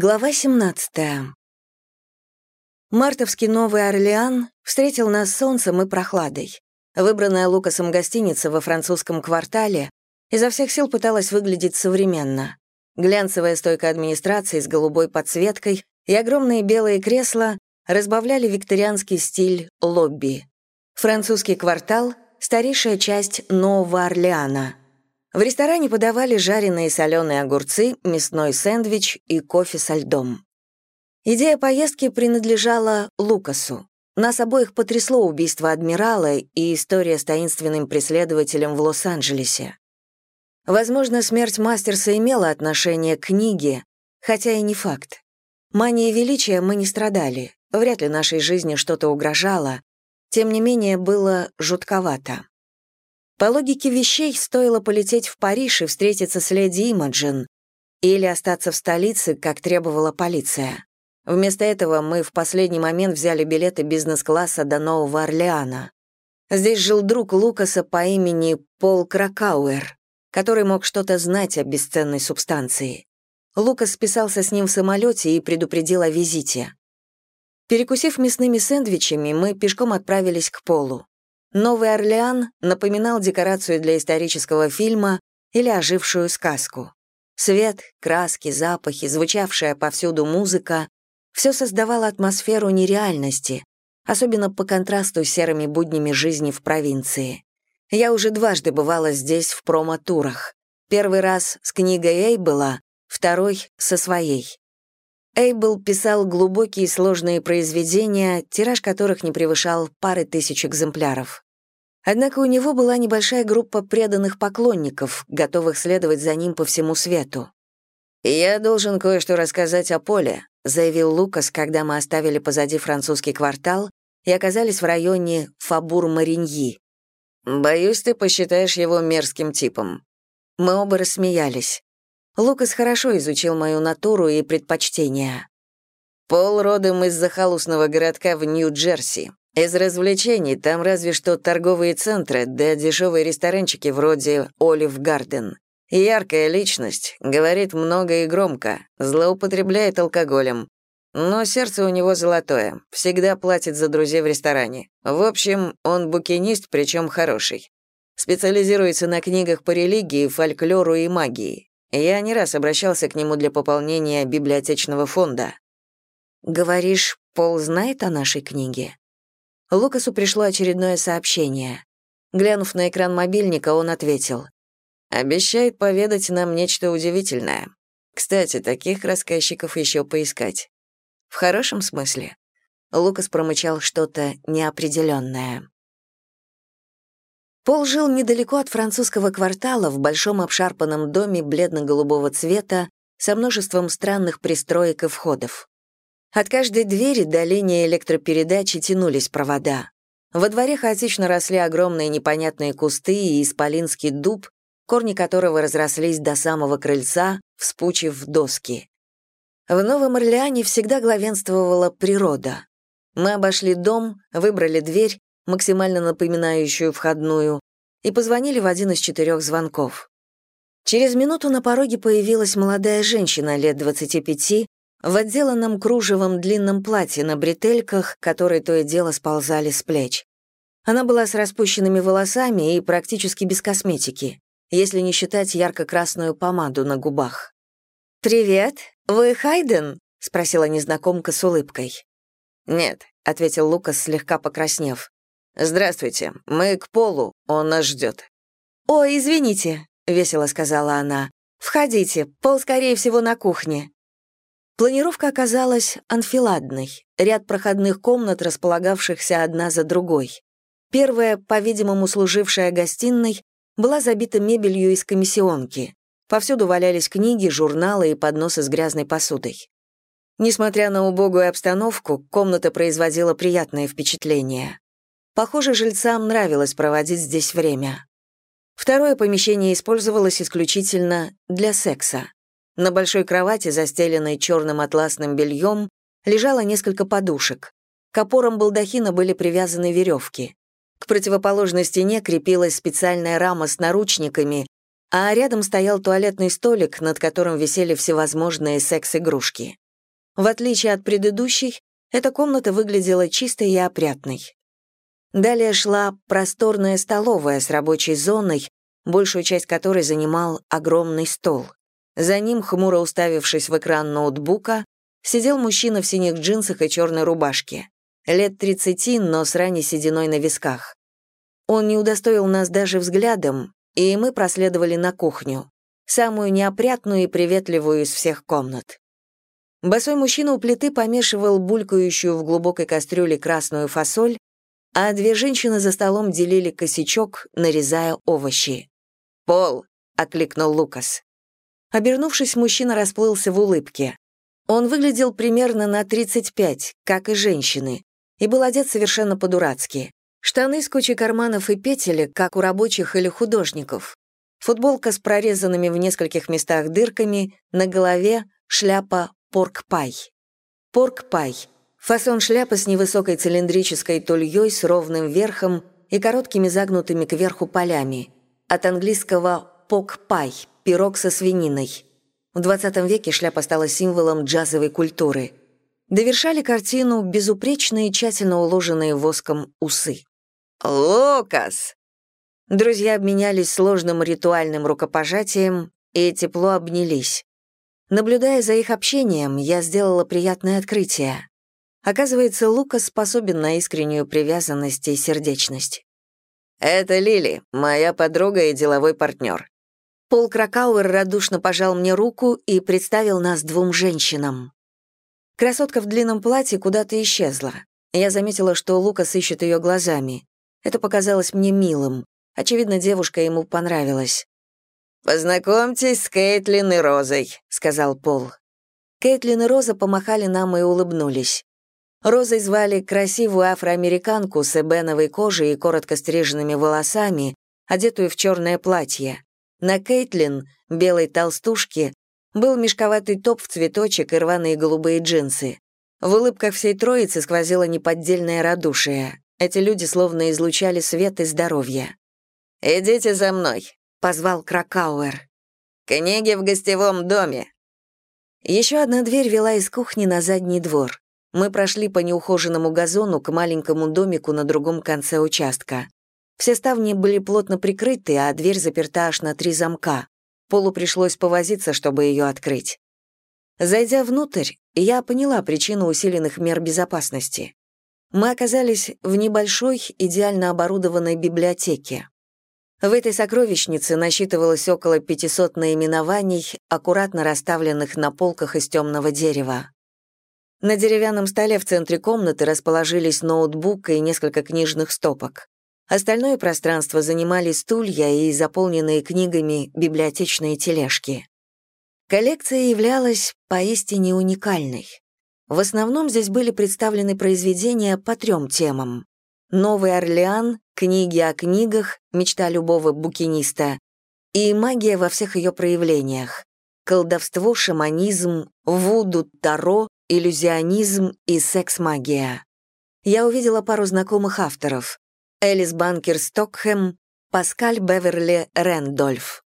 Глава 17. Мартовский Новый Орлеан встретил нас солнцем и прохладой. Выбранная Лукасом гостиница во французском квартале изо всех сил пыталась выглядеть современно. Глянцевая стойка администрации с голубой подсветкой и огромные белые кресла разбавляли викторианский стиль лобби. Французский квартал — старейшая часть Нового Орлеана — в ресторане подавали жареные соленые огурцы, мясной сэндвич и кофе со льдом. Идея поездки принадлежала Лукасу. Нас обоих потрясло убийство адмирала и история с таинственным преследователем в Лос-Анджелесе. Возможно, смерть Мастерса имела отношение к книге, хотя и не факт. Манией величия мы не страдали, вряд ли нашей жизни что-то угрожало, тем не менее было жутковато. По логике вещей, стоило полететь в Париж и встретиться с леди Имаджин, или остаться в столице, как требовала полиция. Вместо этого мы в последний момент взяли билеты бизнес-класса до Нового Орлеана. Здесь жил друг Лукаса по имени Пол Кракауэр, который мог что-то знать о бесценной субстанции. Лукас списался с ним в самолете и предупредил о визите. Перекусив мясными сэндвичами, мы пешком отправились к Полу. Новый Орлеан напоминал декорацию для исторического фильма или ожившую сказку. Свет, краски, запахи, звучавшая повсюду музыка — все создавало атмосферу нереальности, особенно по контрасту с серыми буднями жизни в провинции. Я уже дважды бывала здесь в промо-турах. Первый раз с книгой Эйбела, второй — со своей. Эйбл писал глубокие и сложные произведения, тираж которых не превышал пары тысяч экземпляров. Однако у него была небольшая группа преданных поклонников, готовых следовать за ним по всему свету. «Я должен кое-что рассказать о Поле», — заявил Лукас, когда мы оставили позади французский квартал и оказались в районе Фабур-Мариньи. «Боюсь, ты посчитаешь его мерзким типом». Мы оба рассмеялись. Лукас хорошо изучил мою натуру и предпочтения. Пол родом из захолустного городка в Нью-Джерси. Из развлечений там разве что торговые центры, да дешевые ресторанчики вроде «Олив Гарден». Яркая личность, говорит много и громко, злоупотребляет алкоголем. Но сердце у него золотое, всегда платит за друзей в ресторане. В общем, он букинист, причем хороший. Специализируется на книгах по религии, фольклору и магии. Я не раз обращался к нему для пополнения библиотечного фонда. «Говоришь, Пол знает о нашей книге?» Лукасу пришло очередное сообщение. Глянув на экран мобильника, он ответил. «Обещает поведать нам нечто удивительное. Кстати, таких рассказчиков еще поискать». «В хорошем смысле?» Лукас промычал что-то неопределенное. Пол жил недалеко от французского квартала в большом обшарпанном доме бледно-голубого цвета со множеством странных пристроек и входов. От каждой двери до линии электропередачи тянулись провода. Во дворе хаотично росли огромные непонятные кусты и исполинский дуб, корни которого разрослись до самого крыльца, вспучив доски. В Новом Орлеане всегда главенствовала природа. Мы обошли дом, выбрали дверь, максимально напоминающую входную, и позвонили в один из четырех звонков. Через минуту на пороге появилась молодая женщина лет 25 в отделанном кружевом длинном платье на бретельках, которые то и дело сползали с плеч. Она была с распущенными волосами и практически без косметики, если не считать ярко-красную помаду на губах. «Привет, вы Хайден?» — спросила незнакомка с улыбкой. «Нет», — ответил Лукас, слегка покраснев. «Здравствуйте, мы к Полу, он нас ждет». «Ой, извините», — весело сказала она. «Входите, Пол, скорее всего, на кухне». Планировка оказалась анфиладной. Ряд проходных комнат, располагавшихся одна за другой. Первая, по-видимому, служившая гостиной, была забита мебелью из комиссионки. Повсюду валялись книги, журналы и подносы с грязной посудой. Несмотря на убогую обстановку, комната производила приятное впечатление. Похоже, жильцам нравилось проводить здесь время. Второе помещение использовалось исключительно для секса. На большой кровати, застеленной черным атласным бельем, лежало несколько подушек. К опорам балдахина были привязаны веревки. К противоположной стене крепилась специальная рама с наручниками, а рядом стоял туалетный столик, над которым висели всевозможные секс-игрушки. В отличие от предыдущей, эта комната выглядела чистой и опрятной. Далее шла просторная столовая с рабочей зоной, большую часть которой занимал огромный стол. За ним, хмуро уставившись в экран ноутбука, сидел мужчина в синих джинсах и черной рубашке. Лет 30, но с ранней сединой на висках. Он не удостоил нас даже взглядом, и мы проследовали на кухню, самую неопрятную и приветливую из всех комнат. Босой мужчина у плиты помешивал булькающую в глубокой кастрюле красную фасоль, а две женщины за столом делили косячок, нарезая овощи. «Пол!» — окликнул Лукас. Обернувшись, мужчина расплылся в улыбке. Он выглядел примерно на 35, как и женщины, и был одет совершенно по-дурацки. Штаны с кучей карманов и петелек, как у рабочих или художников. Футболка с прорезанными в нескольких местах дырками, на голове шляпа Порк-пай. Порк-пай — фасон шляпы с невысокой цилиндрической тульей с ровным верхом и короткими загнутыми кверху полями. От английского «пок-пай» — пирог со свининой. В XX веке шляпа стала символом джазовой культуры. Довершали картину безупречные, тщательно уложенные воском усы. «Лукас!» Друзья обменялись сложным ритуальным рукопожатием и тепло обнялись. Наблюдая за их общением, я сделала приятное открытие. Оказывается, Лука способен на искреннюю привязанность и сердечность. «Это Лили, моя подруга и деловой партнер». Пол Кракауэр радушно пожал мне руку и представил нас двум женщинам. Красотка в длинном платье куда-то исчезла. Я заметила, что Лукас ищет ее глазами. Это показалось мне милым. Очевидно, девушка ему понравилась. «Познакомьтесь с Кейтлин и Розой», — сказал Пол. Кейтлин и Роза помахали нам и улыбнулись. Розой звали красивую афроамериканку с эбеновой кожей и коротко стриженными волосами, одетую в черное платье. На Кейтлин, белой толстушке, был мешковатый топ в цветочек и рваные голубые джинсы. В улыбках всей троицы сквозило неподдельное радушие. Эти люди словно излучали свет и здоровье. «Идите за мной», — позвал Кракауэр. «Книги в гостевом доме». Еще одна дверь вела из кухни на задний двор. Мы прошли по неухоженному газону к маленькому домику на другом конце участка. Все ставни были плотно прикрыты, а дверь заперта аж на три замка. Полу пришлось повозиться, чтобы ее открыть. Зайдя внутрь, я поняла причину усиленных мер безопасности. Мы оказались в небольшой, идеально оборудованной библиотеке. В этой сокровищнице насчитывалось около 500 наименований, аккуратно расставленных на полках из темного дерева. На деревянном столе в центре комнаты расположились ноутбук и несколько книжных стопок. Остальное пространство занимали стулья и заполненные книгами библиотечные тележки. Коллекция являлась поистине уникальной. В основном здесь были представлены произведения по трем темам. Новый Орлеан, книги о книгах, мечта любого букиниста и магия во всех ее проявлениях. Колдовство, шаманизм, вуду, таро, иллюзионизм и секс-магия. Я увидела пару знакомых авторов. Элис Банкер Стокхэм, Паскаль Беверли Рэндольф.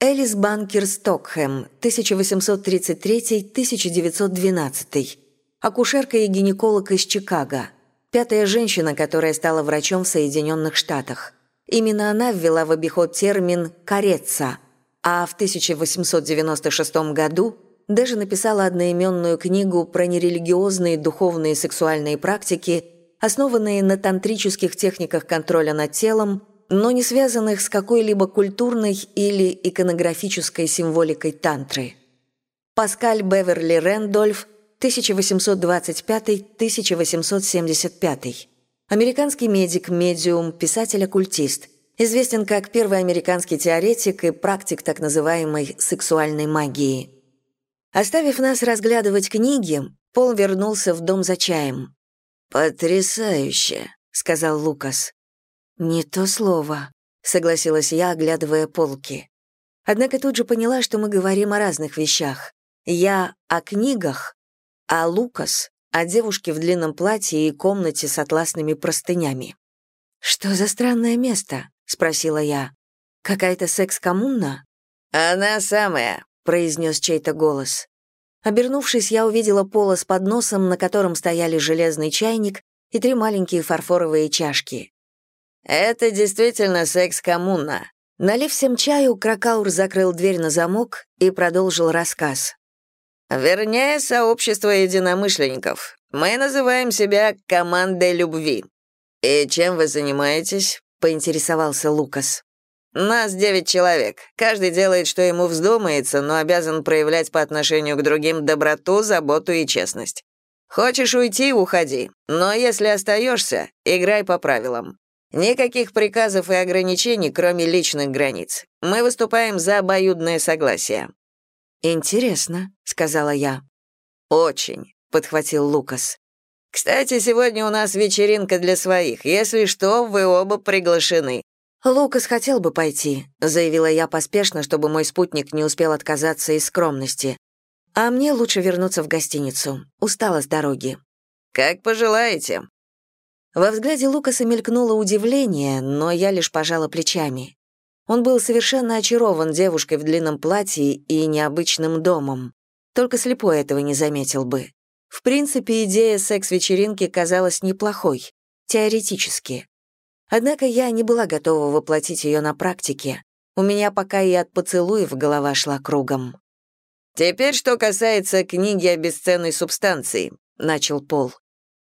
Элис Банкер Стокхэм, 1833-1912. Акушерка и гинеколог из Чикаго пятая женщина, которая стала врачом в Соединенных Штатах. Именно она ввела в обиход термин «кореца», а в 1896 году даже написала одноименную книгу про нерелигиозные духовные сексуальные практики, основанные на тантрических техниках контроля над телом, но не связанных с какой-либо культурной или иконографической символикой тантры. Паскаль Беверли Рэндольф 1825-1875. Американский медик, медиум, писатель-оккультист. Известен как первый американский теоретик и практик так называемой сексуальной магии. Оставив нас разглядывать книги, Пол вернулся в дом за чаем. «Потрясающе», — сказал Лукас. «Не то слово», — согласилась я, оглядывая полки. Однако тут же поняла, что мы говорим о разных вещах. Я о книгах, а Лукас — о девушке в длинном платье и комнате с атласными простынями. «Что за странное место?» — спросила я. «Какая-то секс-коммуна?» «Она самая», — произнес чей-то голос. Обернувшись, я увидела пола с подносом, на котором стояли железный чайник и три маленькие фарфоровые чашки. «Это действительно секс-коммуна». Налив всем чаю, Кракаур закрыл дверь на замок и продолжил рассказ. «Вернее, сообщество единомышленников. Мы называем себя командой любви. И чем вы занимаетесь?» — поинтересовался Лукас. «Нас девять человек. Каждый делает, что ему вздумается, но обязан проявлять по отношению к другим доброту, заботу и честность. Хочешь уйти — уходи, но если остаешься, играй по правилам. Никаких приказов и ограничений, кроме личных границ. Мы выступаем за обоюдное согласие». «Интересно», — сказала я. «Очень», — подхватил Лукас. «Кстати, сегодня у нас вечеринка для своих. Если что, вы оба приглашены. «Лукас хотел бы пойти», — заявила я поспешно, чтобы мой спутник не успел отказаться из скромности. «А мне лучше вернуться в гостиницу. Устала с дороги». «Как пожелаете». Во взгляде Лукаса мелькнуло удивление, но я лишь пожала плечами. Он был совершенно очарован девушкой в длинном платье и необычным домом. Только слепой этого не заметил бы. В принципе, идея секс-вечеринки казалась неплохой, теоретически. Однако я не была готова воплотить ее на практике. У меня пока и от поцелуев голова шла кругом. «Теперь, что касается книги о бесценной субстанции», — начал Пол.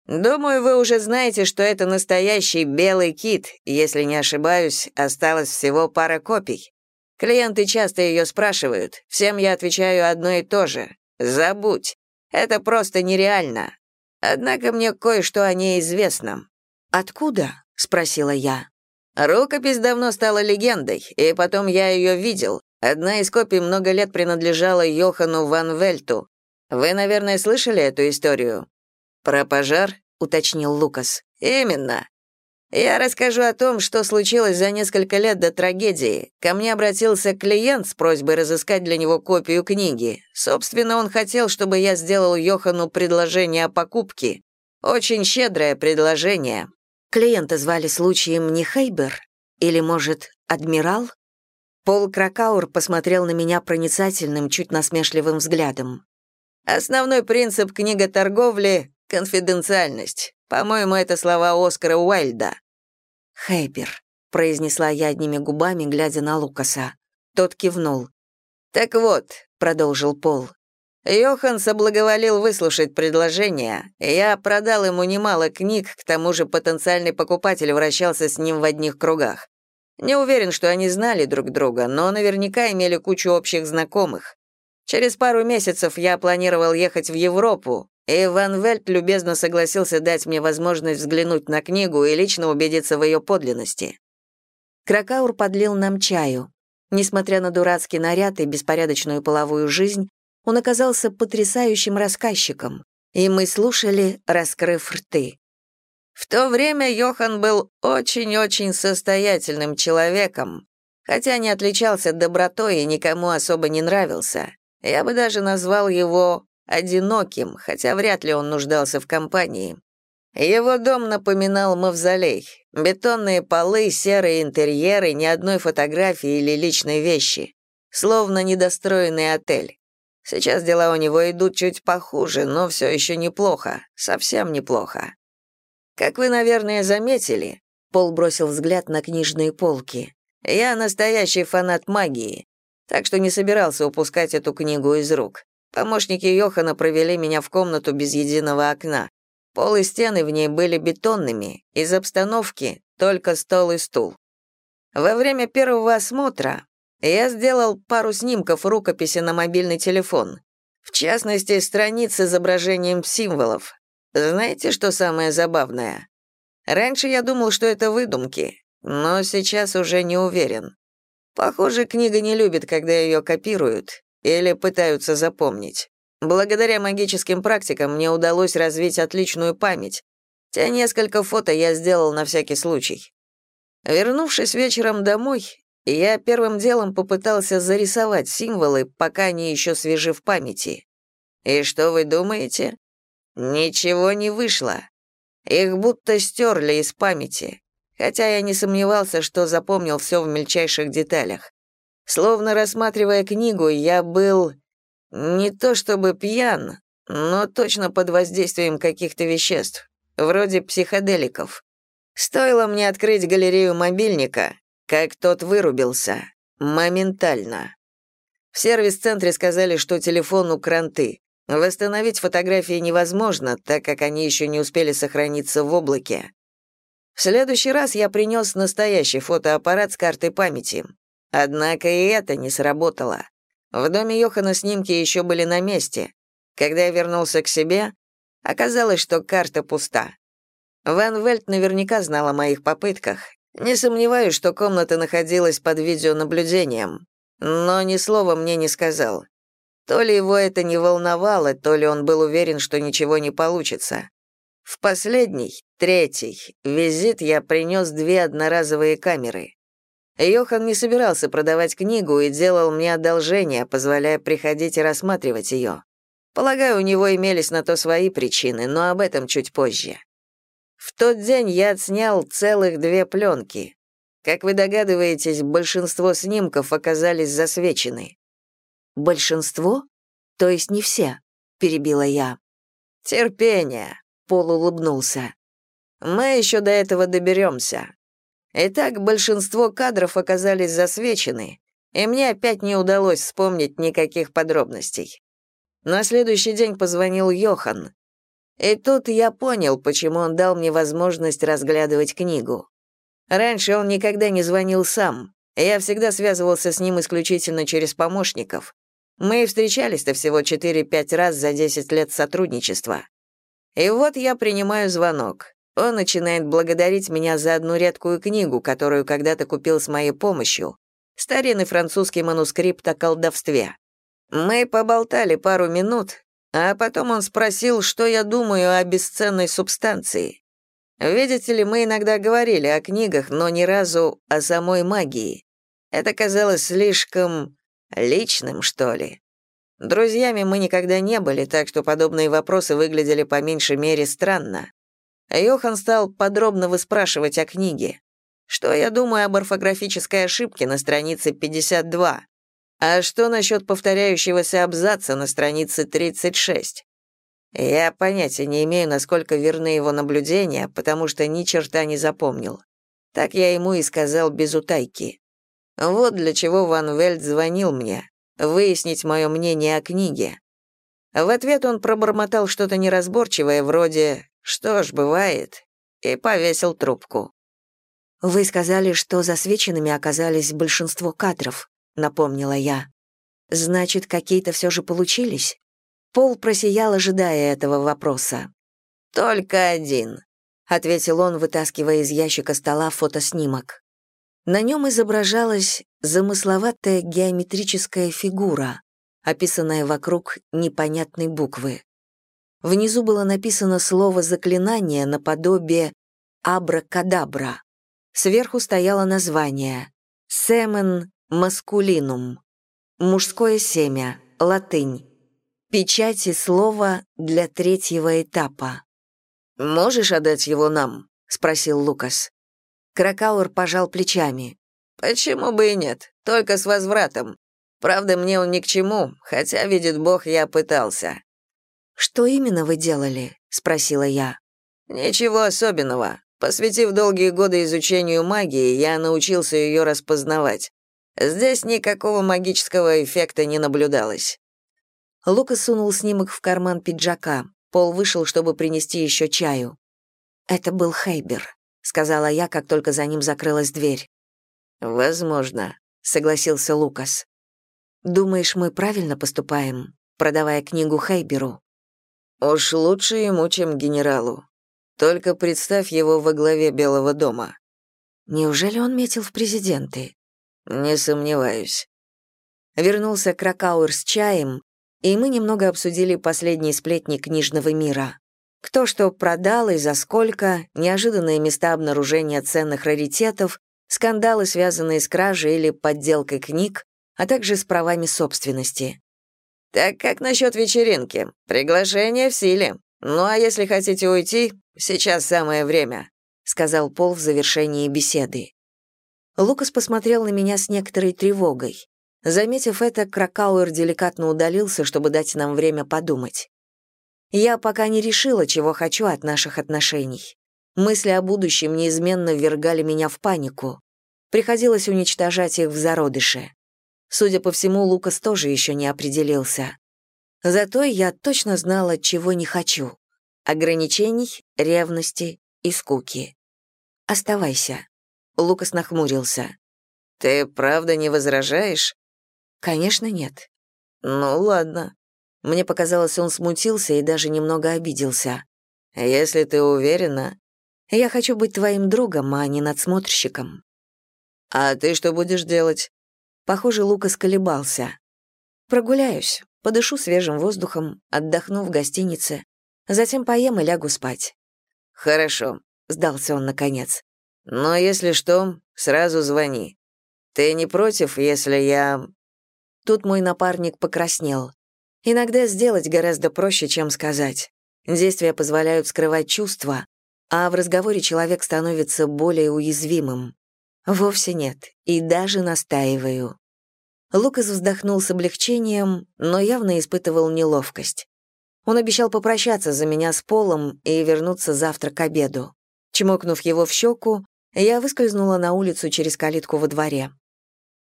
«Думаю, вы уже знаете, что это настоящий белый кит. Если не ошибаюсь, осталось всего пара копий. Клиенты часто ее спрашивают. Всем я отвечаю одно и то же. Забудь. Это просто нереально. Однако мне кое-что о ней известно». «Откуда?» — спросила я. «Рукопись давно стала легендой, и потом я ее видел. Одна из копий много лет принадлежала Йохану Ван Вельту. Вы, наверное, слышали эту историю?» «Про пожар?» — уточнил Лукас. «Именно. Я расскажу о том, что случилось за несколько лет до трагедии. Ко мне обратился клиент с просьбой разыскать для него копию книги. Собственно, он хотел, чтобы я сделал Йохану предложение о покупке. Очень щедрое предложение. Клиента звали случаем не Хейбер? Или, может, адмирал? Пол Кракаур посмотрел на меня проницательным, чуть насмешливым взглядом. «Основной принцип книготорговли — конфиденциальность. По-моему, это слова Оскара Уайльда». «Хейбер», — произнесла я одними губами, глядя на Лукаса. Тот кивнул. «Так вот», — продолжил Пол, Йохан соблаговолил выслушать предложение. Я продал ему немало книг, к тому же потенциальный покупатель вращался с ним в одних кругах. Не уверен, что они знали друг друга, но наверняка имели кучу общих знакомых. Через пару месяцев я планировал ехать в Европу, и Ван Вельт любезно согласился дать мне возможность взглянуть на книгу и лично убедиться в ее подлинности. Кракаур подлил нам чаю. Несмотря на дурацкий наряд и беспорядочную половую жизнь, он оказался потрясающим рассказчиком, и мы слушали, раскрыв рты. В то время Йохан был очень-очень состоятельным человеком, хотя не отличался добротой и никому особо не нравился. Я бы даже назвал его одиноким, хотя вряд ли он нуждался в компании. Его дом напоминал мавзолей. Бетонные полы, серые интерьеры, ни одной фотографии или личной вещи. Словно недостроенный отель. Сейчас дела у него идут чуть похуже, но все еще неплохо, совсем неплохо. Как вы, наверное, заметили, Пол бросил взгляд на книжные полки. Я настоящий фанат магии, так что не собирался упускать эту книгу из рук. Помощники Йохана провели меня в комнату без единого окна. Пол и стены в ней были бетонными, из обстановки только стол и стул. Во время первого осмотра я сделал пару снимков рукописи на мобильный телефон. В частности, страниц с изображением символов. Знаете, что самое забавное? Раньше я думал, что это выдумки, но сейчас уже не уверен. Похоже, книга не любит, когда ее копируют или пытаются запомнить. Благодаря магическим практикам мне удалось развить отличную память. Те несколько фото я сделал на всякий случай. Вернувшись вечером домой, я первым делом попытался зарисовать символы, пока они еще свежи в памяти. И что вы думаете? Ничего не вышло. Их будто стерли из памяти, хотя я не сомневался, что запомнил все в мельчайших деталях. Словно рассматривая книгу, я был Не то чтобы пьян, но точно под воздействием каких-то веществ, вроде психоделиков. Стоило мне открыть галерею мобильника, как тот вырубился. Моментально. В сервис-центре сказали, что телефон у кранты. Восстановить фотографии невозможно, так как они еще не успели сохраниться в облаке. В следующий раз я принес настоящий фотоаппарат с картой памяти. Однако и это не сработало. В доме Йохана снимки еще были на месте. Когда я вернулся к себе, оказалось, что карта пуста. Ван Вельт наверняка знал о моих попытках. Не сомневаюсь, что комната находилась под видеонаблюдением, но ни слова мне не сказал. То ли его это не волновало, то ли он был уверен, что ничего не получится. В последний, третий, визит я принес две одноразовые камеры. Йохан не собирался продавать книгу и делал мне одолжение, позволяя приходить и рассматривать ее. Полагаю, у него имелись на то свои причины, но об этом чуть позже. В тот день я отснял целых две пленки. Как вы догадываетесь, большинство снимков оказались засвечены. «Большинство? То есть не все?» — перебила я. «Терпение», — Пол улыбнулся. «Мы еще до этого доберемся. Итак, большинство кадров оказались засвечены, и мне опять не удалось вспомнить никаких подробностей. На следующий день позвонил Йохан. И тут я понял, почему он дал мне возможность разглядывать книгу. Раньше он никогда не звонил сам. Я всегда связывался с ним исключительно через помощников. Мы встречались-то всего 4-5 раз за 10 лет сотрудничества. И вот я принимаю звонок. Он начинает благодарить меня за одну редкую книгу, которую когда-то купил с моей помощью. Старинный французский манускрипт о колдовстве. Мы поболтали пару минут, а потом он спросил, что я думаю о бесценной субстанции. Видите ли, мы иногда говорили о книгах, но ни разу о самой магии. Это казалось слишком личным, что ли. Друзьями мы никогда не были, так что подобные вопросы выглядели по меньшей мере странно. Йохан стал подробно выспрашивать о книге. Что я думаю об орфографической ошибке на странице 52? А что насчет повторяющегося абзаца на странице 36? Я понятия не имею, насколько верны его наблюдения, потому что ни черта не запомнил. Так я ему и сказал без утайки. Вот для чего Ван Вельд звонил мне, выяснить мое мнение о книге. В ответ он пробормотал что-то неразборчивое, вроде «что ж, бывает», и повесил трубку. «Вы сказали, что засвеченными оказались большинство кадров», — напомнила я. «Значит, какие-то все же получились?» Пол просиял, ожидая этого вопроса. «Только один», — ответил он, вытаскивая из ящика стола фотоснимок. На нем изображалась замысловатая геометрическая фигура, описанная вокруг непонятной буквы. Внизу было написано слово заклинание наподобие «абракадабра». Сверху стояло название «Семен маскулинум» — мужское семя, латынь. Печати слова для третьего этапа. «Можешь отдать его нам?» — спросил Лукас. Кракауэр пожал плечами. «Почему бы и нет? Только с возвратом. Правда, мне он ни к чему, хотя, видит Бог, я пытался. «Что именно вы делали?» — спросила я. «Ничего особенного. Посвятив долгие годы изучению магии, я научился ее распознавать. Здесь никакого магического эффекта не наблюдалось». Лука сунул снимок в карман пиджака. Пол вышел, чтобы принести еще чаю. «Это был Хейбер», — сказала я, как только за ним закрылась дверь. «Возможно», — согласился Лукас. «Думаешь, мы правильно поступаем, продавая книгу Хейберу?» Уж лучше ему, чем генералу. Только представь его во главе Белого дома. Неужели он метил в президенты? Не сомневаюсь. Вернулся Кракауэр с чаем, и мы немного обсудили последние сплетни книжного мира. Кто что продал и за сколько, неожиданные места обнаружения ценных раритетов, скандалы, связанные с кражей или подделкой книг, а также с правами собственности. «Так как насчет вечеринки? Приглашение в силе. Ну а если хотите уйти, сейчас самое время», — сказал Пол в завершении беседы. Лукас посмотрел на меня с некоторой тревогой. Заметив это, Кракауэр деликатно удалился, чтобы дать нам время подумать. Я пока не решила, чего хочу от наших отношений. Мысли о будущем неизменно ввергали меня в панику. Приходилось уничтожать их в зародыше. Судя по всему, Лукас тоже еще не определился. Зато я точно знала, чего не хочу. Ограничений, ревности и скуки. «Оставайся». Лукас нахмурился. «Ты правда не возражаешь?» «Конечно, нет». «Ну, ладно». Мне показалось, он смутился и даже немного обиделся. «Если ты уверена...» «Я хочу быть твоим другом, а не надсмотрщиком». «А ты что будешь делать?» Похоже, Лукас колебался. «Прогуляюсь, подышу свежим воздухом, отдохну в гостинице, затем поем и лягу спать». «Хорошо», — сдался он наконец. «Но если что, сразу звони. Ты не против, если я...» Тут мой напарник покраснел. Иногда сделать гораздо проще, чем сказать. Действия позволяют скрывать чувства, а в разговоре человек становится более уязвимым. Вовсе нет, и даже настаиваю. Лукас вздохнул с облегчением, но явно испытывал неловкость. Он обещал попрощаться за меня с Полом и вернуться завтра к обеду. Чмокнув его в щеку, я выскользнула на улицу через калитку во дворе.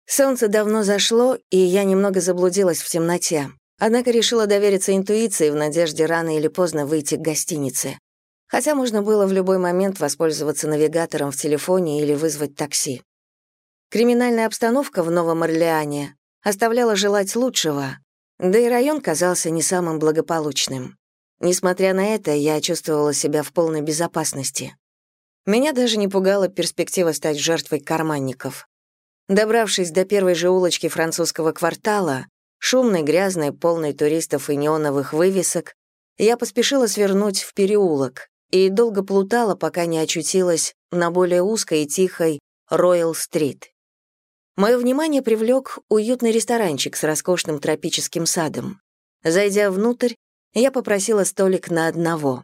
Солнце давно зашло, и я немного заблудилась в темноте, однако решила довериться интуиции в надежде рано или поздно выйти к гостинице хотя можно было в любой момент воспользоваться навигатором в телефоне или вызвать такси. Криминальная обстановка в Новом Орлеане оставляла желать лучшего, да и район казался не самым благополучным. Несмотря на это, я чувствовала себя в полной безопасности. Меня даже не пугала перспектива стать жертвой карманников. Добравшись до первой же улочки французского квартала, шумной, грязной, полной туристов и неоновых вывесок, я поспешила свернуть в переулок, и долго плутала, пока не очутилась на более узкой и тихой Роял-стрит. Мое внимание привлек уютный ресторанчик с роскошным тропическим садом. Зайдя внутрь, я попросила столик на одного.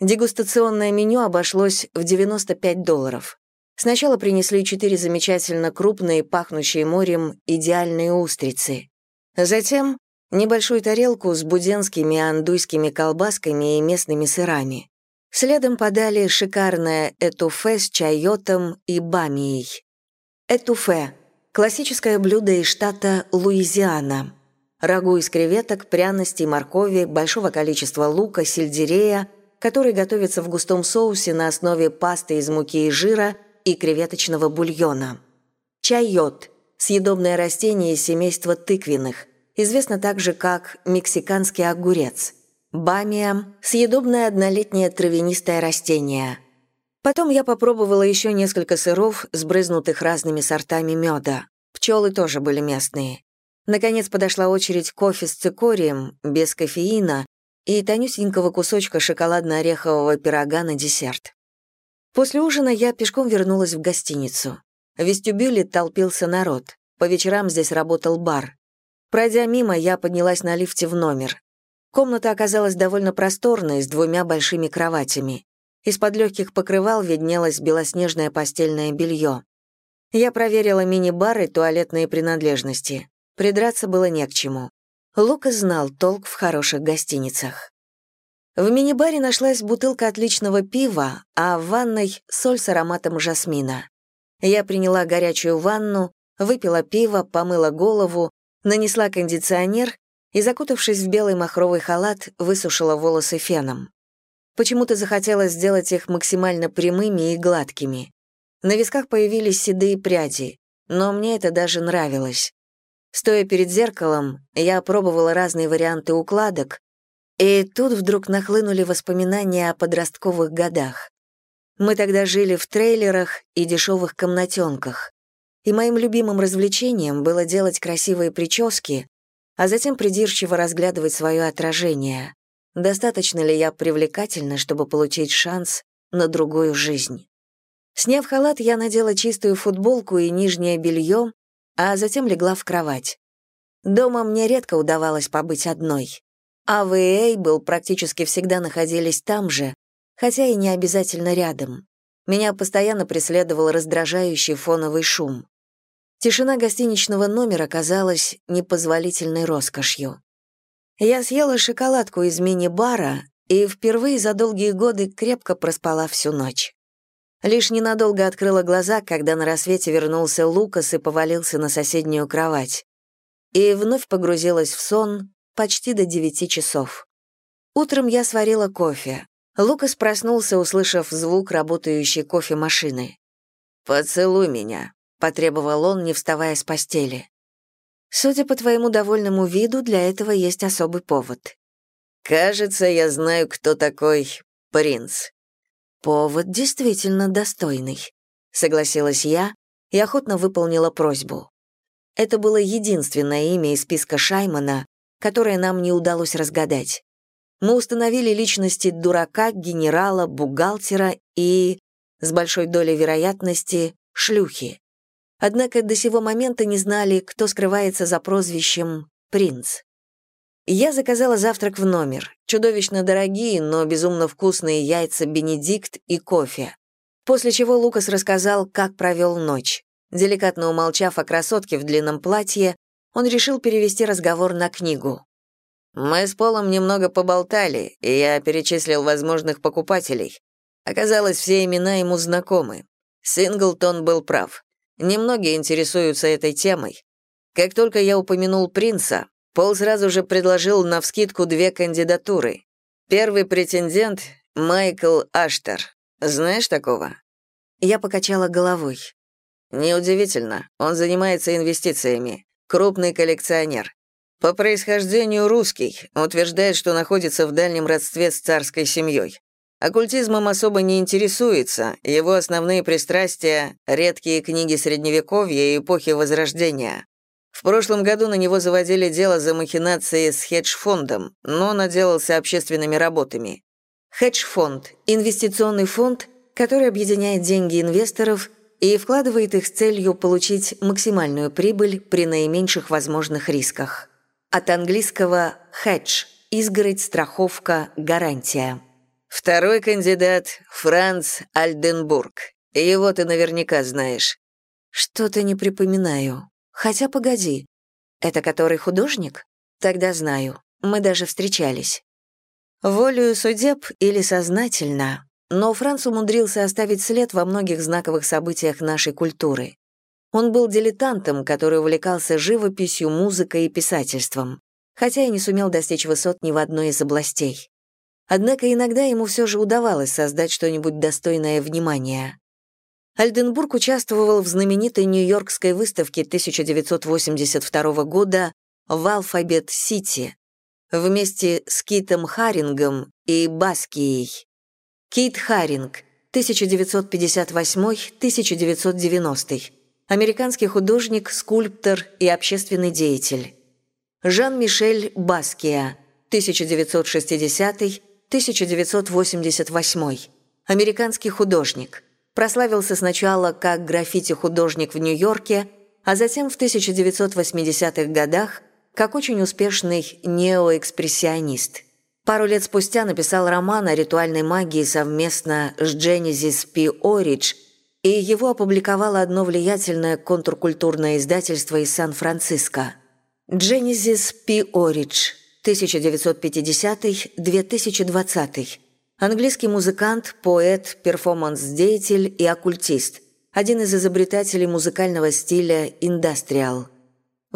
Дегустационное меню обошлось в 95 долларов. Сначала принесли четыре замечательно крупные, пахнущие морем, идеальные устрицы. Затем небольшую тарелку с буденскими андуйскими колбасками и местными сырами. Следом подали шикарное этуфе с чайотом и бамией. Этуфе – классическое блюдо из штата Луизиана. Рагу из креветок, пряностей, моркови, большого количества лука, сельдерея, который готовится в густом соусе на основе пасты из муки и жира и креветочного бульона. Чайот – съедобное растение из семейства тыквенных, известно также как мексиканский огурец – Бамия – съедобное однолетнее травянистое растение. Потом я попробовала еще несколько сыров, сбрызнутых разными сортами меда. Пчелы тоже были местные. Наконец подошла очередь кофе с цикорием, без кофеина и тонюсенького кусочка шоколадно-орехового пирога на десерт. После ужина я пешком вернулась в гостиницу. В вестибюле толпился народ. По вечерам здесь работал бар. Пройдя мимо, я поднялась на лифте в номер. Комната оказалась довольно просторной, с двумя большими кроватями. Из-под легких покрывал виднелось белоснежное постельное белье. Я проверила мини-бар и туалетные принадлежности. Придраться было не к чему. Лука знал толк в хороших гостиницах. В мини-баре нашлась бутылка отличного пива, а в ванной — соль с ароматом жасмина. Я приняла горячую ванну, выпила пиво, помыла голову, нанесла кондиционер и, закутавшись в белый махровый халат, высушила волосы феном. Почему-то захотелось сделать их максимально прямыми и гладкими. На висках появились седые пряди, но мне это даже нравилось. Стоя перед зеркалом, я пробовала разные варианты укладок, и тут вдруг нахлынули воспоминания о подростковых годах. Мы тогда жили в трейлерах и дешевых комнатенках, и моим любимым развлечением было делать красивые прически, а затем придирчиво разглядывать свое отражение. Достаточно ли я привлекательна, чтобы получить шанс на другую жизнь? Сняв халат, я надела чистую футболку и нижнее белье, а затем легла в кровать. Дома мне редко удавалось побыть одной. А в и был практически всегда находились там же, хотя и не обязательно рядом. Меня постоянно преследовал раздражающий фоновый шум. Тишина гостиничного номера казалась непозволительной роскошью. Я съела шоколадку из мини-бара и впервые за долгие годы крепко проспала всю ночь. Лишь ненадолго открыла глаза, когда на рассвете вернулся Лукас и повалился на соседнюю кровать. И вновь погрузилась в сон почти до девяти часов. Утром я сварила кофе. Лукас проснулся, услышав звук работающей кофемашины. «Поцелуй меня», — потребовал он, не вставая с постели. «Судя по твоему довольному виду, для этого есть особый повод». «Кажется, я знаю, кто такой принц». «Повод действительно достойный», — согласилась я и охотно выполнила просьбу. Это было единственное имя из списка Шаймана, которое нам не удалось разгадать. Мы установили личности дурака, генерала, бухгалтера и, с большой долей вероятности, шлюхи. Однако до сего момента не знали, кто скрывается за прозвищем «принц». Я заказала завтрак в номер. Чудовищно дорогие, но безумно вкусные яйца «Бенедикт» и кофе. После чего Лукас рассказал, как провел ночь. Деликатно умолчав о красотке в длинном платье, он решил перевести разговор на книгу. «Мы с Полом немного поболтали, и я перечислил возможных покупателей. Оказалось, все имена ему знакомы. Синглтон был прав. Немногие интересуются этой темой. Как только я упомянул принца, Пол сразу же предложил навскидку две кандидатуры. Первый претендент — Майкл Аштер. Знаешь такого? Я покачала головой. Неудивительно, он занимается инвестициями. Крупный коллекционер. По происхождению русский, утверждает, что находится в дальнем родстве с царской семьей. Оккультизмом особо не интересуется, его основные пристрастия — редкие книги Средневековья и эпохи Возрождения. В прошлом году на него заводили дело за махинации с хедж-фондом, но он отделался общественными работами. Хедж-фонд — инвестиционный фонд, который объединяет деньги инвесторов и вкладывает их с целью получить максимальную прибыль при наименьших возможных рисках. От английского «hedge» – изгородь, страховка, гарантия. Второй кандидат – Франц Альденбург. Его ты наверняка знаешь. Что-то не припоминаю. Хотя погоди. Это который художник? Тогда знаю. Мы даже встречались. Волею судеб или сознательно, но Франц умудрился оставить след во многих знаковых событиях нашей культуры. Он был дилетантом, который увлекался живописью, музыкой и писательством, хотя и не сумел достичь высот ни в одной из областей. Однако иногда ему все же удавалось создать что-нибудь достойное внимания. Альденбург участвовал в знаменитой Нью-Йоркской выставке 1982 года в Алфабет-Сити вместе с Китом Харингом и Баскией. Кит Харинг, 1958-1990, американский художник, скульптор и общественный деятель. Жан-Мишель Баския, 1960-1988, американский художник. Прославился сначала как граффити-художник в Нью-Йорке, а затем в 1980-х годах как очень успешный неоэкспрессионист. Пару лет спустя написал роман о ритуальной магии совместно с Дженезис Пи Оридж, и его опубликовало одно влиятельное контркультурное издательство из Сан-Франциско. Дженезис Пи Оридж, 1950-2020. Английский музыкант, поэт, перформанс-деятель и оккультист, один из изобретателей музыкального стиля индастриал –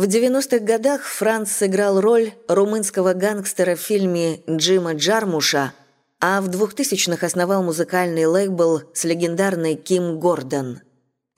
в 90-х годах Франц сыграл роль румынского гангстера в фильме Джима Джармуша, а в 2000-х основал музыкальный лейбл с легендарной Ким Гордон.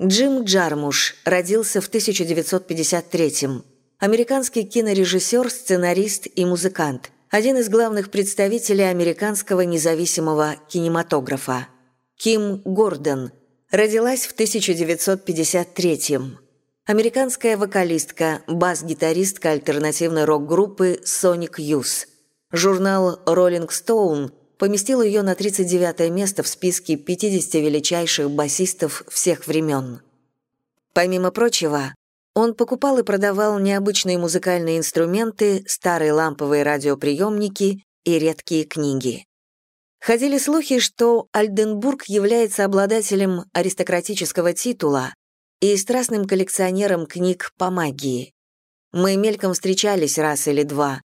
Джим Джармуш родился в 1953-м. Американский кинорежиссер, сценарист и музыкант. Один из главных представителей американского независимого кинематографа. Ким Гордон родилась в 1953-м американская вокалистка, бас-гитаристка альтернативной рок-группы Sonic Youth. Журнал Rolling Stone поместил ее на 39 место в списке 50 величайших басистов всех времен. Помимо прочего, он покупал и продавал необычные музыкальные инструменты, старые ламповые радиоприемники и редкие книги. Ходили слухи, что Альденбург является обладателем аристократического титула, и страстным коллекционером книг по магии. Мы мельком встречались раз или два,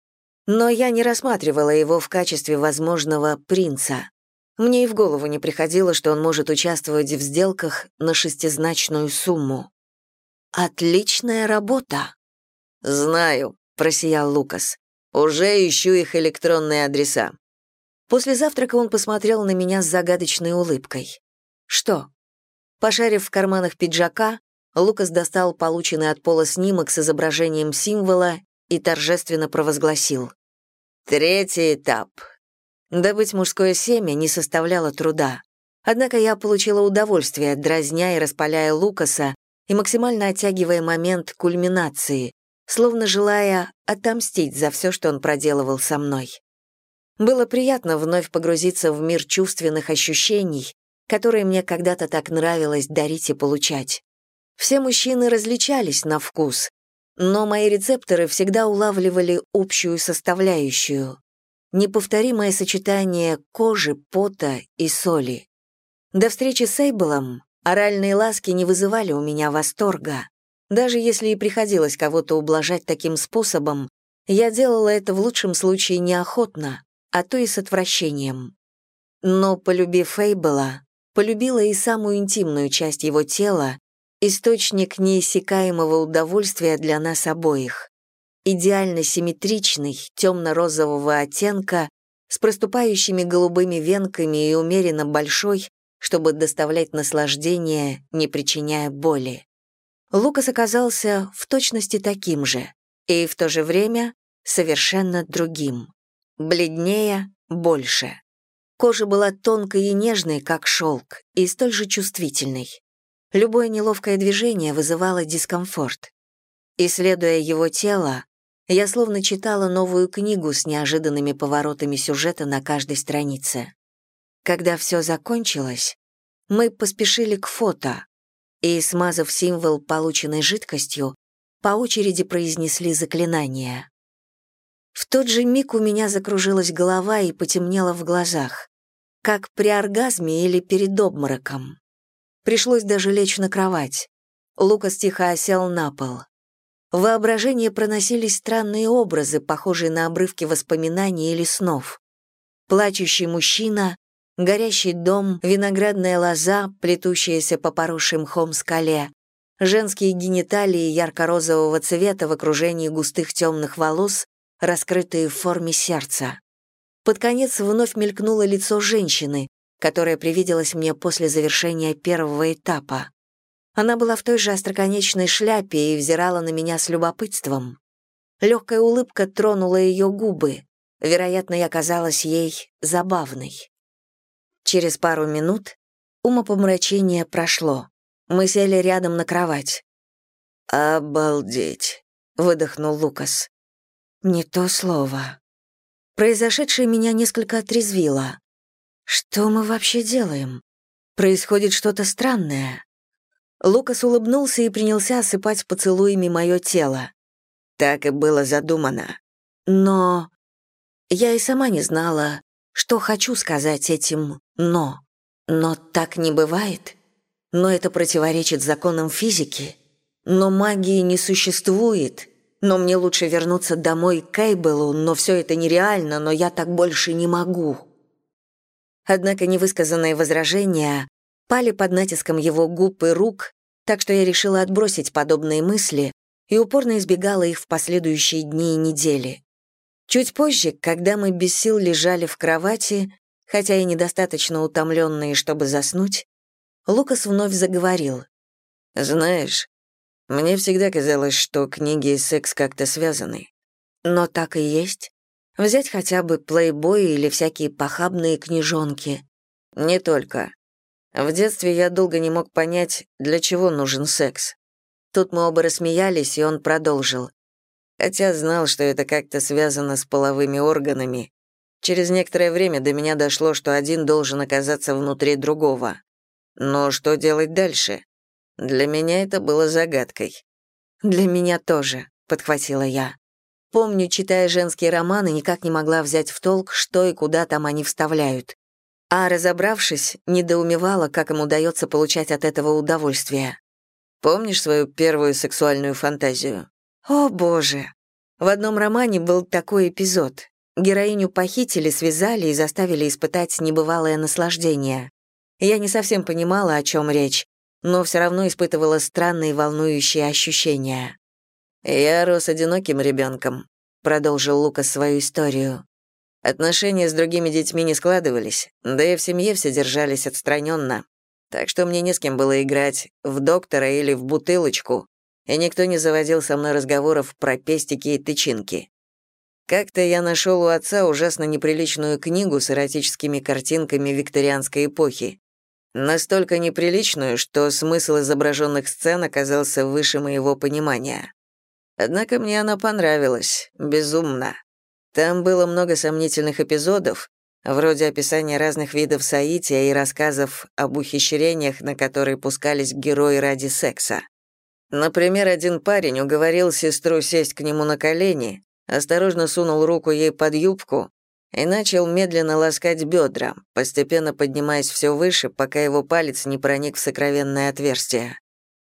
но я не рассматривала его в качестве возможного принца. Мне и в голову не приходило, что он может участвовать в сделках на шестизначную сумму. «Отличная работа!» «Знаю», — просиял Лукас. «Уже ищу их электронные адреса». После завтрака он посмотрел на меня с загадочной улыбкой. «Что?» Пошарив в карманах пиджака, Лукас достал полученный от Пола снимок с изображением символа и торжественно провозгласил. «Третий этап». Добыть мужское семя не составляло труда. Однако я получила удовольствие, дразня и распаляя Лукаса и максимально оттягивая момент кульминации, словно желая отомстить за все, что он проделывал со мной. Было приятно вновь погрузиться в мир чувственных ощущений, которые мне когда-то так нравилось дарить и получать. Все мужчины различались на вкус, но мои рецепторы всегда улавливали общую составляющую — неповторимое сочетание кожи, пота и соли. До встречи с Эйблом оральные ласки не вызывали у меня восторга. Даже если и приходилось кого-то ублажать таким способом, я делала это в лучшем случае неохотно, а то и с отвращением. Но, полюбив Эйбла, полюбила и самую интимную часть его тела, источник неиссякаемого удовольствия для нас обоих. Идеально симметричный, темно-розового оттенка, с проступающими голубыми венками и умеренно большой, чтобы доставлять наслаждение, не причиняя боли. Лукас оказался в точности таким же, и в то же время совершенно другим. Бледнее, больше. Кожа была тонкой и нежной, как шелк, и столь же чувствительной. Любое неловкое движение вызывало дискомфорт. Исследуя его тело, я словно читала новую книгу с неожиданными поворотами сюжета на каждой странице. Когда все закончилось, мы поспешили к фото и, смазав символ, полученной жидкостью, по очереди произнесли заклинание. В тот же миг у меня закружилась голова и потемнело в глазах, как при оргазме или перед обмороком. Пришлось даже лечь на кровать. Лукас тихо осел на пол. В воображении проносились странные образы, похожие на обрывки воспоминаний или снов. Плачущий мужчина, горящий дом, виноградная лоза, плетущаяся по поросшим мхом скале, женские гениталии ярко-розового цвета в окружении густых темных волос, раскрытые в форме сердца. Под конец вновь мелькнуло лицо женщины, которая привиделась мне после завершения первого этапа. Она была в той же остроконечной шляпе и взирала на меня с любопытством. Легкая улыбка тронула ее губы. Вероятно, я казалась ей забавной. Через пару минут умопомрачение прошло. Мы сели рядом на кровать. «Обалдеть», — выдохнул Лукас. «Не то слово». Произошедшее меня несколько отрезвило. Что мы вообще делаем? Происходит что-то странное. Лукас улыбнулся и принялся осыпать поцелуями мое тело. Так и было задумано. Но я и сама не знала, что хочу сказать этим «но». Но так не бывает. Но это противоречит законам физики. Но магии не существует. Но мне лучше вернуться домой к Кейбелу, но все это нереально, но я так больше не могу. Однако невысказанные возражения пали под натиском его губ и рук, так что я решила отбросить подобные мысли и упорно избегала их в последующие дни и недели. Чуть позже, когда мы без сил лежали в кровати, хотя и недостаточно утомленные, чтобы заснуть, Лукас вновь заговорил. «Знаешь, мне всегда казалось, что книги и секс как-то связаны». «Но так и есть. Взять хотя бы плейбой или всякие похабные книжонки. Не только. В детстве я долго не мог понять, для чего нужен секс. Тут мы оба рассмеялись, и он продолжил. Хотя знал, что это как-то связано с половыми органами. Через некоторое время до меня дошло, что один должен оказаться внутри другого. Но что делать дальше? Для меня это было загадкой. «Для меня тоже», — подхватила я. Помню, читая женские романы, никак не могла взять в толк, что и куда там они вставляют. А разобравшись, недоумевала, как им удается получать от этого удовольствие. Помнишь свою первую сексуальную фантазию? О, боже. В одном романе был такой эпизод. Героиню похитили, связали и заставили испытать небывалое наслаждение. Я не совсем понимала, о чем речь, но все равно испытывала странные волнующие ощущения. «Я рос одиноким ребенком», — продолжил Лукас свою историю. Отношения с другими детьми не складывались, да и в семье все держались отстраненно. Так что мне не с кем было играть, в доктора или в бутылочку, и никто не заводил со мной разговоров про пестики и тычинки. Как-то я нашел у отца ужасно неприличную книгу с эротическими картинками викторианской эпохи. Настолько неприличную, что смысл изображенных сцен оказался выше моего понимания. Однако мне она понравилась, безумно. Там было много сомнительных эпизодов, вроде описания разных видов соития и рассказов об ухищрениях, на которые пускались герои ради секса. Например, один парень уговорил сестру сесть к нему на колени, осторожно сунул руку ей под юбку и начал медленно ласкать бедра, постепенно поднимаясь все выше, пока его палец не проник в сокровенное отверстие.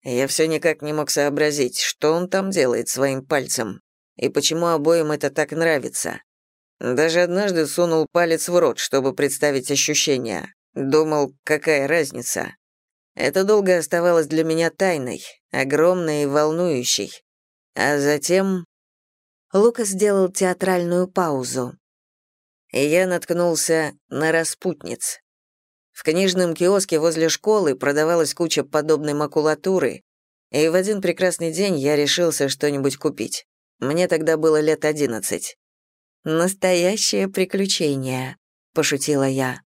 Я все никак не мог сообразить, что он там делает своим пальцем, и почему обоим это так нравится. Даже однажды сунул палец в рот, чтобы представить ощущения. Думал, какая разница. Это долго оставалось для меня тайной, огромной и волнующей. А затем... Лукас сделал театральную паузу. И я наткнулся на распутниц. В книжном киоске возле школы продавалась куча подобной макулатуры, и в один прекрасный день я решился что-нибудь купить. Мне тогда было лет одиннадцать. «Настоящее приключение», — пошутила я.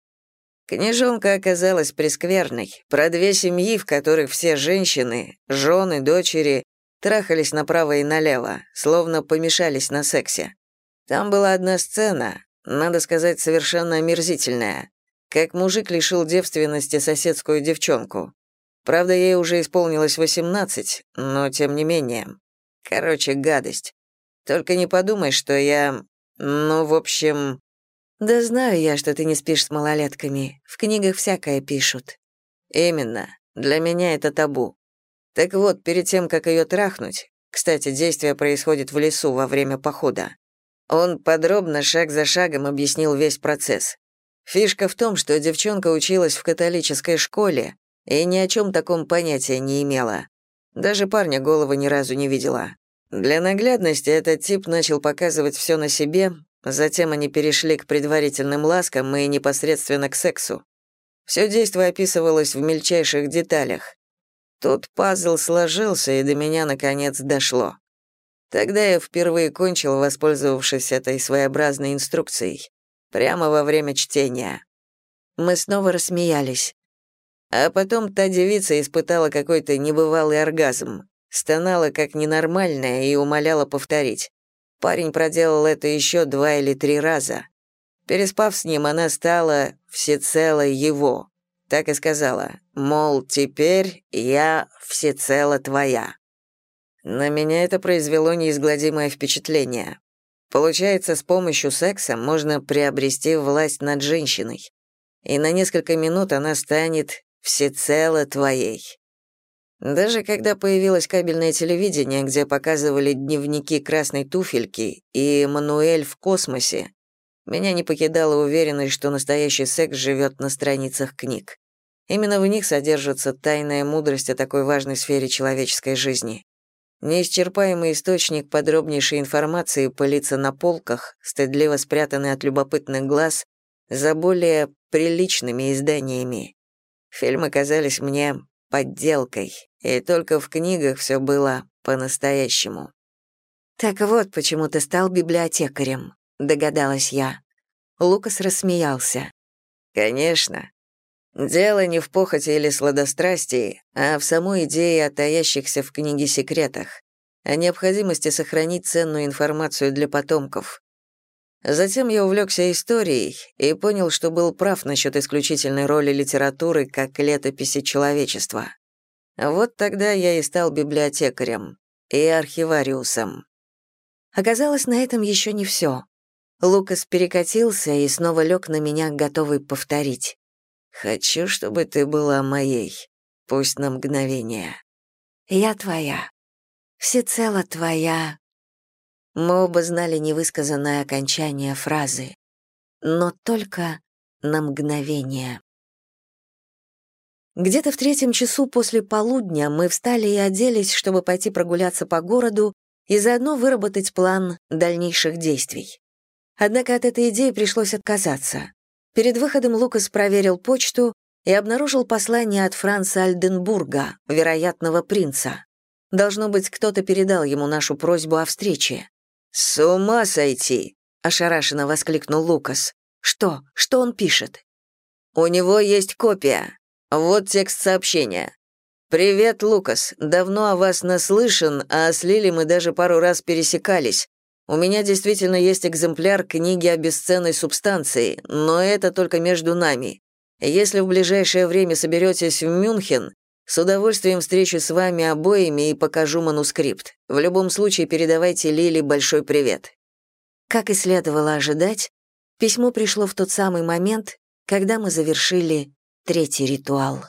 Книжонка оказалась прескверной, про две семьи, в которых все женщины, жены, дочери, трахались направо и налево, словно помешались на сексе. Там была одна сцена, надо сказать, совершенно омерзительная, как мужик лишил девственности соседскую девчонку. Правда, ей уже исполнилось 18, но тем не менее. Короче, гадость. Только не подумай, что я ну, в общем... Да знаю я, что ты не спишь с малолетками. В книгах всякое пишут. Именно. Для меня это табу. Так вот, перед тем, как ее трахнуть, кстати, действие происходит в лесу во время похода, он подробно, шаг за шагом объяснил весь процесс. Фишка в том, что девчонка училась в католической школе и ни о чем таком понятия не имела. Даже парня головы ни разу не видела. Для наглядности этот тип начал показывать все на себе, затем они перешли к предварительным ласкам и непосредственно к сексу. Все действие описывалось в мельчайших деталях. Тут пазл сложился, и до меня наконец дошло. Тогда я впервые кончил, воспользовавшись этой своеобразной инструкцией, прямо во время чтения. Мы снова рассмеялись. А потом та девица испытала какой-то небывалый оргазм. Стонала как ненормальная и умоляла повторить. Парень проделал это еще два или три раза. Переспав с ним, она стала всецело его. Так и сказала, мол, теперь я всецело твоя. На меня это произвело неизгладимое впечатление. Получается, с помощью секса можно приобрести власть над женщиной. И на несколько минут она станет всецело твоей. Даже когда появилось кабельное телевидение, где показывали дневники красной туфельки и Мануэль в космосе, меня не покидала уверенность, что настоящий секс живет на страницах книг. Именно в них содержится тайная мудрость о такой важной сфере человеческой жизни. Неисчерпаемый источник подробнейшей информации пылится на полках, стыдливо спрятанный от любопытных глаз, за более приличными изданиями. Фильмы казались мне подделкой, и только в книгах все было по-настоящему. «Так вот, почему ты стал библиотекарем», — догадалась я. Лукас рассмеялся. «Конечно. Дело не в похоти или сладострастии, а в самой идее о таящихся в книге секретах, о необходимости сохранить ценную информацию для потомков. Затем я увлекся историей и понял, что был прав насчет исключительной роли литературы как летописи человечества. Вот тогда я и стал библиотекарем и архивариусом. Оказалось, на этом еще не все. Лукас перекатился и снова лег на меня, готовый повторить. «Хочу, чтобы ты была моей, пусть на мгновение». я твоя, всецело твоя». Мы оба знали невысказанное окончание фразы, но только на мгновение. Где-то в третьем часу после полудня мы встали и оделись, чтобы пойти прогуляться по городу и заодно выработать план дальнейших действий. Однако от этой идеи пришлось отказаться. Перед выходом Лукас проверил почту и обнаружил послание от Франца Альденбурга, вероятного принца. Должно быть, кто-то передал ему нашу просьбу о встрече. «С ума сойти!» — ошарашенно воскликнул Лукас. «Что? Что он пишет?» «У него есть копия. Вот текст сообщения. «Привет, Лукас. Давно о вас наслышан, а с Лили мы даже пару раз пересекались. У меня действительно есть экземпляр книги о бесценной субстанции, но это только между нами. Если в ближайшее время соберетесь в Мюнхен, с удовольствием встречу с вами обоими и покажу манускрипт. В любом случае передавайте Лили большой привет». Как и следовало ожидать, письмо пришло в тот самый момент, когда мы завершили третий ритуал.